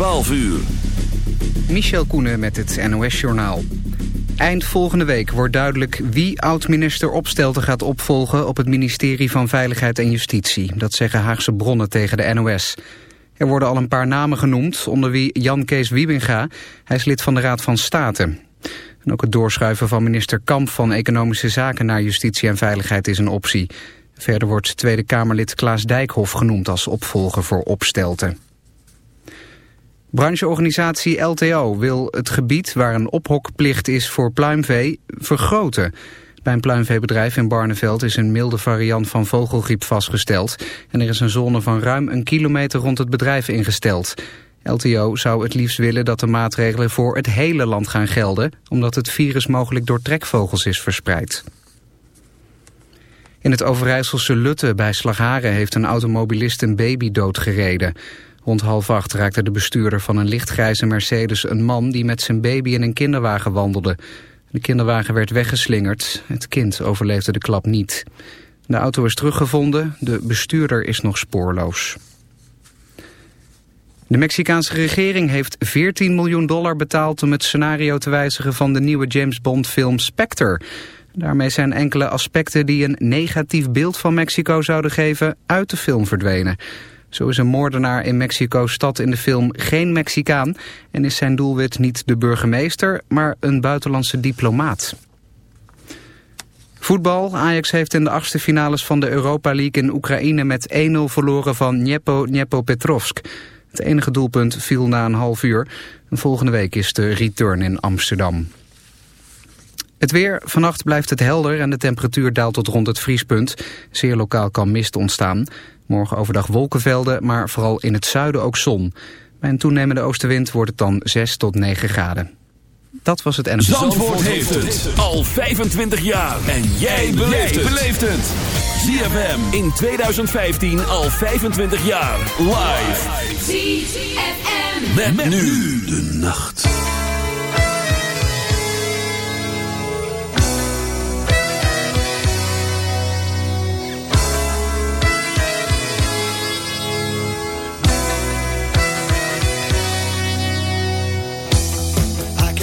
12 uur. Michel Koenen met het NOS-journaal. Eind volgende week wordt duidelijk wie oud-minister Opstelten gaat opvolgen... op het ministerie van Veiligheid en Justitie. Dat zeggen Haagse bronnen tegen de NOS. Er worden al een paar namen genoemd, onder wie Jan Kees Wiebinga. Hij is lid van de Raad van State. En ook het doorschuiven van minister Kamp van Economische Zaken... naar Justitie en Veiligheid is een optie. Verder wordt Tweede Kamerlid Klaas Dijkhoff genoemd als opvolger voor Opstelten. Brancheorganisatie LTO wil het gebied waar een ophokplicht is voor pluimvee vergroten. Bij een pluimveebedrijf in Barneveld is een milde variant van vogelgriep vastgesteld. En er is een zone van ruim een kilometer rond het bedrijf ingesteld. LTO zou het liefst willen dat de maatregelen voor het hele land gaan gelden... omdat het virus mogelijk door trekvogels is verspreid. In het Overijsselse Lutte bij Slagharen heeft een automobilist een baby doodgereden. Rond half acht raakte de bestuurder van een lichtgrijze Mercedes een man die met zijn baby in een kinderwagen wandelde. De kinderwagen werd weggeslingerd. Het kind overleefde de klap niet. De auto is teruggevonden. De bestuurder is nog spoorloos. De Mexicaanse regering heeft 14 miljoen dollar betaald om het scenario te wijzigen van de nieuwe James Bond film Spectre. Daarmee zijn enkele aspecten die een negatief beeld van Mexico zouden geven uit de film verdwenen. Zo is een moordenaar in Mexico-stad in de film geen Mexicaan... en is zijn doelwit niet de burgemeester, maar een buitenlandse diplomaat. Voetbal. Ajax heeft in de achtste finales van de Europa League in Oekraïne met 1-0 verloren van Dniepo Petrovsk. Het enige doelpunt viel na een half uur. volgende week is de return in Amsterdam. Het weer. Vannacht blijft het helder en de temperatuur daalt tot rond het vriespunt. Zeer lokaal kan mist ontstaan. Morgen overdag wolkenvelden, maar vooral in het zuiden ook zon. Bij een toenemende oostenwind wordt het dan 6 tot 9 graden. Dat was het en Zandvoort, Zandvoort heeft het al 25 jaar. En jij beleeft het. ZFM in 2015 al 25 jaar. Live. ZFM. met nu de nacht.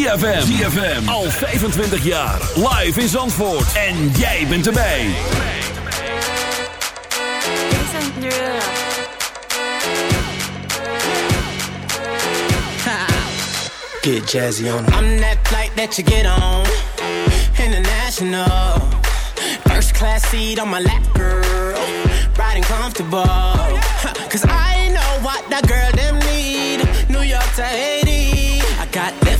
ZFM. ZFM. Al 25 jaar. Live in Zandvoort. En jij bent erbij. Get jazzy on. I'm that flight that you get on. International. First class seat on my lap, girl. Riding comfortable. Cause I know what that girl them need. New York to